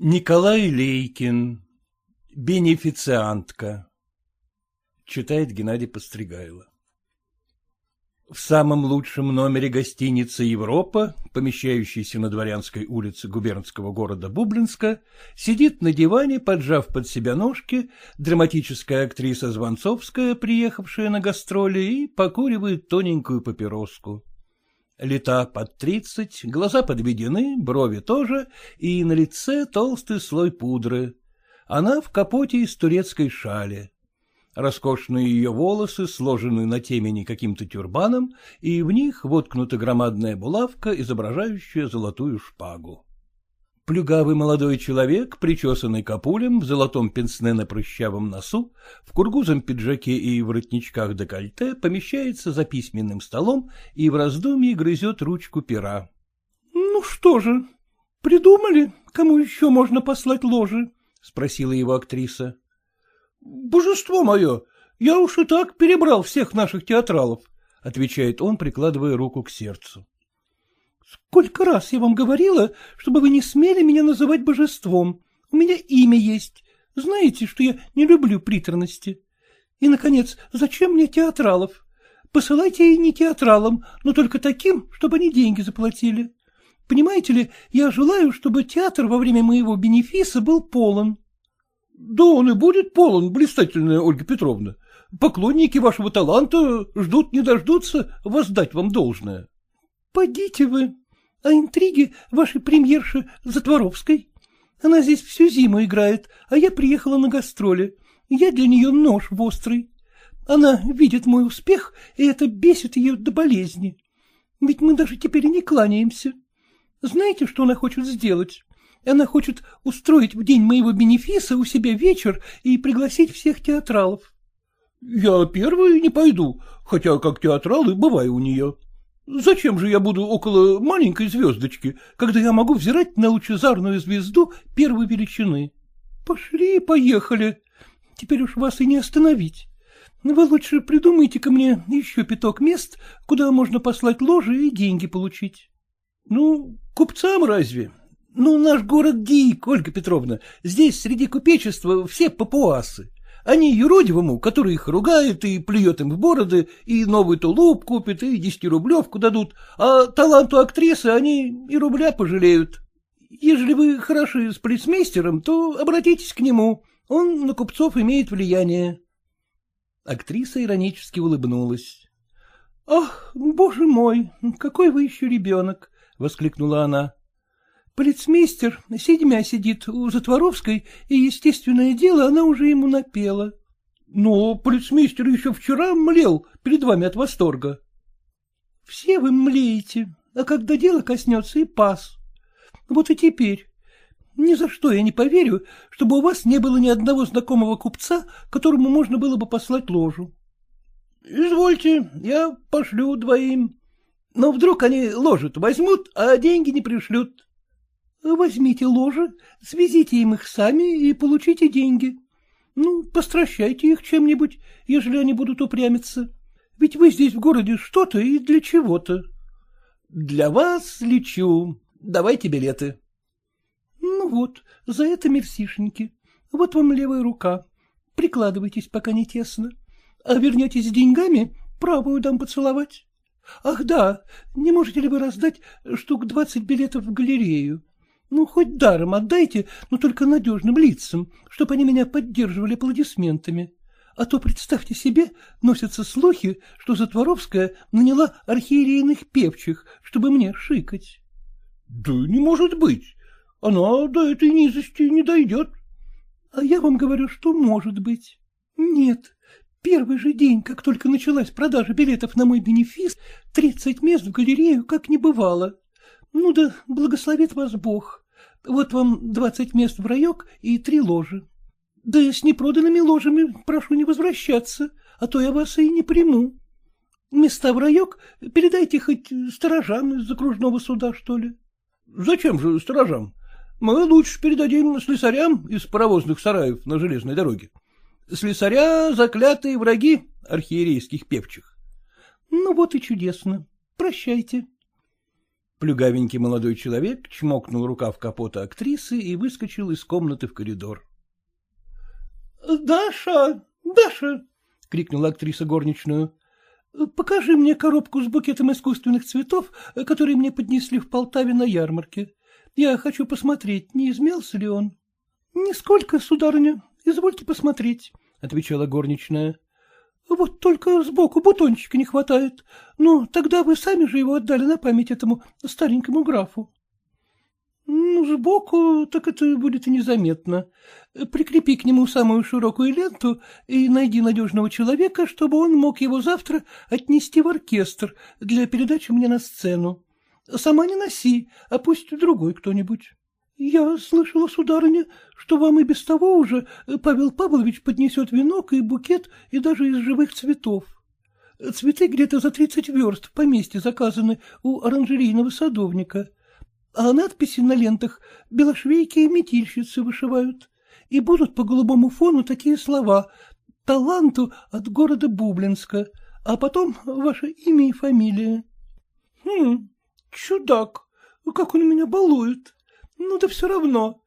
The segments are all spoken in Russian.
Николай Лейкин. Бенефициантка. Читает Геннадий Постригайло. В самом лучшем номере гостиницы «Европа», помещающейся на Дворянской улице губернского города Бублинска, сидит на диване, поджав под себя ножки, драматическая актриса Звонцовская, приехавшая на гастроли, и покуривает тоненькую папироску. Лета под тридцать, глаза подведены, брови тоже, и на лице толстый слой пудры. Она в капоте из турецкой шали. Роскошные ее волосы сложены на темени каким-то тюрбаном, и в них воткнута громадная булавка, изображающая золотую шпагу. Плюгавый молодой человек, причесанный капулем, в золотом пенсне на прыщавом носу, в кургузом пиджаке и воротничках декольте, помещается за письменным столом и в раздумье грызет ручку пера. — Ну что же, придумали, кому еще можно послать ложи? — спросила его актриса. — Божество мое, я уж и так перебрал всех наших театралов, — отвечает он, прикладывая руку к сердцу. Сколько раз я вам говорила, чтобы вы не смели меня называть божеством. У меня имя есть. Знаете, что я не люблю приторности. И, наконец, зачем мне театралов? Посылайте и не театралам, но только таким, чтобы они деньги заплатили. Понимаете ли, я желаю, чтобы театр во время моего бенефиса был полон. — Да он и будет полон, блистательная Ольга Петровна. Поклонники вашего таланта ждут не дождутся воздать вам должное. — Подите вы. А интриги вашей премьерши Затворовской? Она здесь всю зиму играет, а я приехала на гастроли. Я для нее нож в острый. Она видит мой успех, и это бесит ее до болезни. Ведь мы даже теперь не кланяемся. Знаете, что она хочет сделать? Она хочет устроить в день моего бенефиса у себя вечер и пригласить всех театралов. — Я первый не пойду, хотя как театрал и бываю у нее. Зачем же я буду около маленькой звездочки, когда я могу взирать на лучезарную звезду первой величины? Пошли, поехали. Теперь уж вас и не остановить. Вы лучше придумайте ко мне еще пяток мест, куда можно послать ложи и деньги получить. Ну, купцам разве? Ну, наш город дик, Ольга Петровна. Здесь среди купечества все папуасы. Они юродивому, который их ругает и плюет им в бороды, и новый тулуп купит, и десятирублевку дадут, а таланту актрисы они и рубля пожалеют. Ежели вы хороши с полицмейстером, то обратитесь к нему, он на купцов имеет влияние. Актриса иронически улыбнулась. — Ах, боже мой, какой вы еще ребенок! — воскликнула она. Полицмейстер седьмя сидит у Затворовской, и, естественное дело, она уже ему напела. Но полицмейстер еще вчера млел перед вами от восторга. Все вы млеете, а когда дело коснется и пас. Вот и теперь. Ни за что я не поверю, чтобы у вас не было ни одного знакомого купца, которому можно было бы послать ложу. Извольте, я пошлю двоим. Но вдруг они ложат возьмут, а деньги не пришлют. Возьмите ложи, свезите им их сами и получите деньги. Ну, постращайте их чем-нибудь, ежели они будут упрямиться. Ведь вы здесь в городе что-то и для чего-то. Для вас лечу. Давайте билеты. Ну вот, за это мерсишеньки. Вот вам левая рука. Прикладывайтесь, пока не тесно. А вернетесь с деньгами, правую дам поцеловать. Ах да, не можете ли вы раздать штук двадцать билетов в галерею? Ну, хоть даром отдайте, но только надежным лицам, чтобы они меня поддерживали аплодисментами. А то, представьте себе, носятся слухи, что Затворовская наняла архиерейных певчих, чтобы мне шикать. — Да не может быть. Она до этой низости не дойдет. — А я вам говорю, что может быть. Нет, первый же день, как только началась продажа билетов на мой бенефис, тридцать мест в галерею как не бывало. Ну да благословит вас Бог. Вот вам двадцать мест в райок и три ложи. Да с непроданными ложами прошу не возвращаться, а то я вас и не приму. Места в райок передайте хоть сторожам из окружного суда, что ли. Зачем же сторожам? Мы лучше передадим слесарям из паровозных сараев на железной дороге. Слесаря — заклятые враги архиерейских певчих. Ну вот и чудесно. Прощайте. Плюгавенький молодой человек чмокнул рукав капота актрисы и выскочил из комнаты в коридор. — Даша, Даша! — крикнула актриса горничную. — Покажи мне коробку с букетом искусственных цветов, которые мне поднесли в Полтаве на ярмарке. Я хочу посмотреть, не измялся ли он. — Нисколько, сударыня, извольте посмотреть, — отвечала горничная. — Вот только сбоку бутончика не хватает. Ну, тогда вы сами же его отдали на память этому старенькому графу. — Ну, сбоку так это будет и незаметно. Прикрепи к нему самую широкую ленту и найди надежного человека, чтобы он мог его завтра отнести в оркестр для передачи мне на сцену. Сама не носи, а пусть другой кто-нибудь. — Я слышала, сударыня, что вам и без того уже Павел Павлович поднесет венок и букет, и даже из живых цветов. Цветы где-то за тридцать верст в поместье заказаны у оранжерейного садовника, а надписи на лентах белошвейки и метильщицы вышивают, и будут по голубому фону такие слова «Таланту от города Бублинска», а потом ваше имя и фамилия. — Хм, чудак, как он меня балует. Ну да все равно.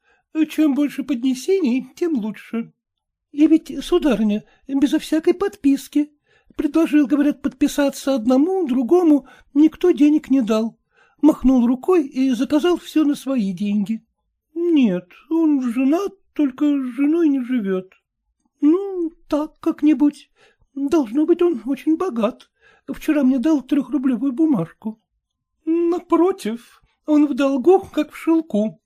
Чем больше поднесений, тем лучше. И ведь, сударыня, безо всякой подписки. Предложил, говорят, подписаться одному, другому, никто денег не дал. Махнул рукой и заказал все на свои деньги. Нет, он женат, только с женой не живет. Ну, так как-нибудь. Должно быть, он очень богат. Вчера мне дал трехрублевую бумажку. Напротив, он в долгу, как в шелку.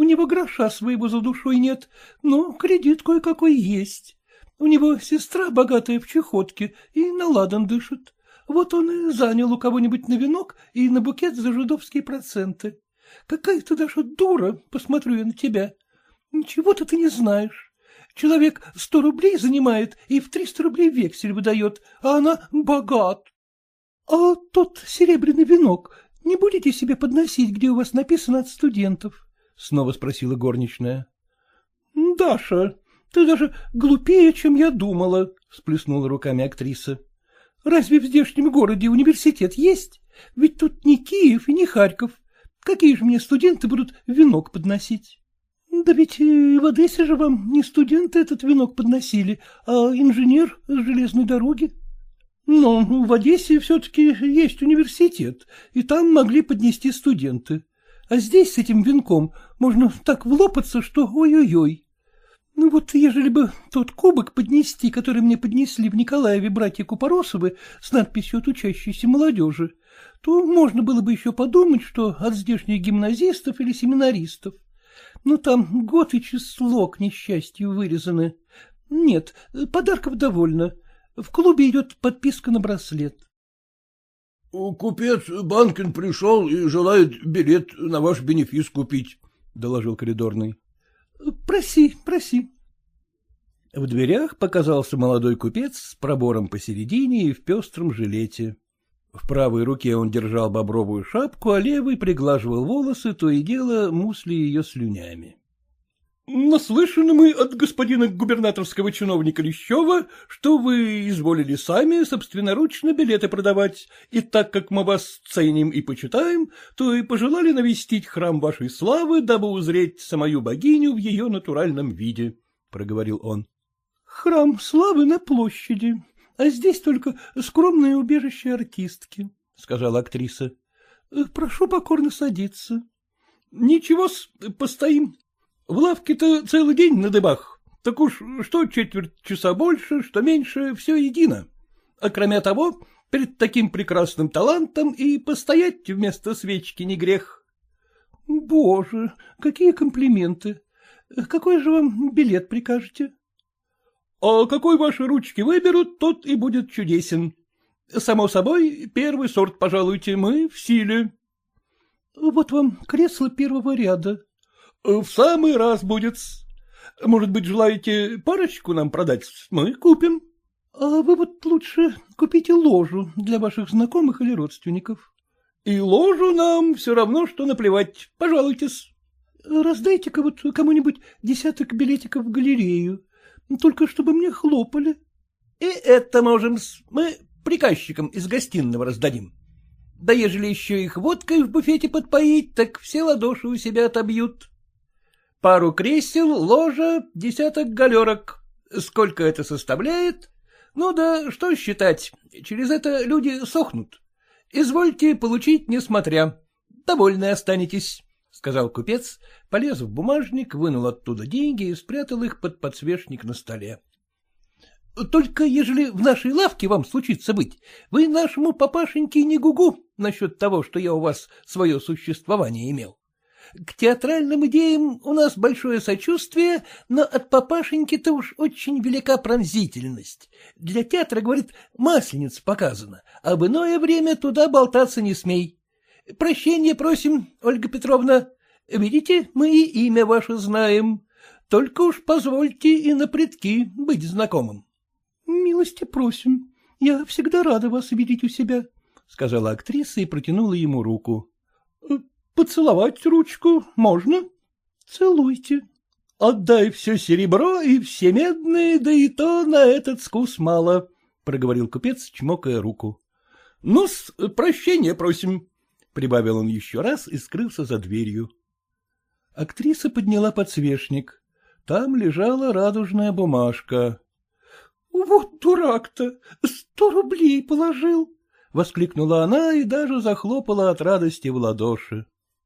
У него гроша своего за душой нет, но кредит кое-какой есть. У него сестра богатая в чехотке и на ладан дышит. Вот он и занял у кого-нибудь на венок и на букет за жидовские проценты. Какая ты даже дура, посмотрю я на тебя. Ничего-то ты не знаешь. Человек сто рублей занимает и в триста рублей вексель выдает, а она богат. А тот серебряный венок не будете себе подносить, где у вас написано от студентов? — снова спросила горничная. — Даша, ты даже глупее, чем я думала, — всплеснула руками актриса. — Разве в здешнем городе университет есть? Ведь тут не Киев и не Харьков. Какие же мне студенты будут венок подносить? — Да ведь в Одессе же вам не студенты этот венок подносили, а инженер с железной дороги. Но в Одессе все-таки есть университет, и там могли поднести студенты. А здесь с этим венком можно так влопаться, что ой-ой-ой. Ну вот, ежели бы тот кубок поднести, который мне поднесли в Николаеве братья Купоросовы с надписью от учащейся молодежи, то можно было бы еще подумать, что от здешних гимназистов или семинаристов. Ну там год и число, к несчастью, вырезаны. Нет, подарков довольно. В клубе идет подписка на браслет. — Купец Банкин пришел и желает билет на ваш бенефис купить, — доложил коридорный. — Проси, проси. В дверях показался молодой купец с пробором посередине и в пестром жилете. В правой руке он держал бобровую шапку, а левой приглаживал волосы, то и дело мусли ее слюнями. Наслышаны мы от господина губернаторского чиновника Лещева, что вы изволили сами собственноручно билеты продавать, и так как мы вас ценим и почитаем, то и пожелали навестить храм вашей славы, дабы узреть самую богиню в ее натуральном виде, — проговорил он. — Храм славы на площади, а здесь только скромное убежище артистки, — сказала актриса. — Прошу покорно садиться. — Ничего-с, постоим, в лавке-то целый день на дыбах. Так уж что четверть часа больше, что меньше, все едино. А кроме того, перед таким прекрасным талантом и постоять вместо свечки не грех. — Боже, какие комплименты! Какой же вам билет прикажете? — А какой ваши ручки выберут, тот и будет чудесен. Само собой, первый сорт, пожалуйте, мы в силе. — Вот вам кресло первого ряда, — В самый раз будет. Может быть, желаете парочку нам продать? Мы купим. — А вы вот лучше купите ложу для ваших знакомых или родственников. — И ложу нам все равно, что наплевать. Пожалуйтесь. — Раздайте-ка вот кому-нибудь десяток билетиков в галерею, только чтобы мне хлопали. — И это можем. Мы приказчикам из гостиного раздадим. Да ежели еще их водкой в буфете подпоить, так все ладоши у себя отобьют. Пару кресел, ложа, десяток галерок. Сколько это составляет? Ну да что считать, через это люди сохнут. Извольте получить, несмотря. Довольны останетесь, — сказал купец, полез в бумажник, вынул оттуда деньги и спрятал их под подсвечник на столе. — Только ежели в нашей лавке вам случится быть, вы нашему папашеньке не гугу насчет того, что я у вас свое существование имел. К театральным идеям у нас большое сочувствие, но от папашеньки-то уж очень велика пронзительность. Для театра, говорит, масленица показана, а в иное время туда болтаться не смей. Прощения просим, Ольга Петровна. Видите, мы и имя ваше знаем. Только уж позвольте и на предки быть знакомым. — Милости просим. Я всегда рада вас видеть у себя, — сказала актриса и протянула ему руку. — Поцеловать ручку можно? — Целуйте. — Отдай все серебро и все медные, да и то на этот скус мало, — проговорил купец, чмокая руку. — Ну-с, прощения просим, — прибавил он еще раз и скрылся за дверью. Актриса подняла подсвечник. Там лежала радужная бумажка. — Вот дурак-то! Сто рублей положил! — воскликнула она и даже захлопала от радости в ладоши.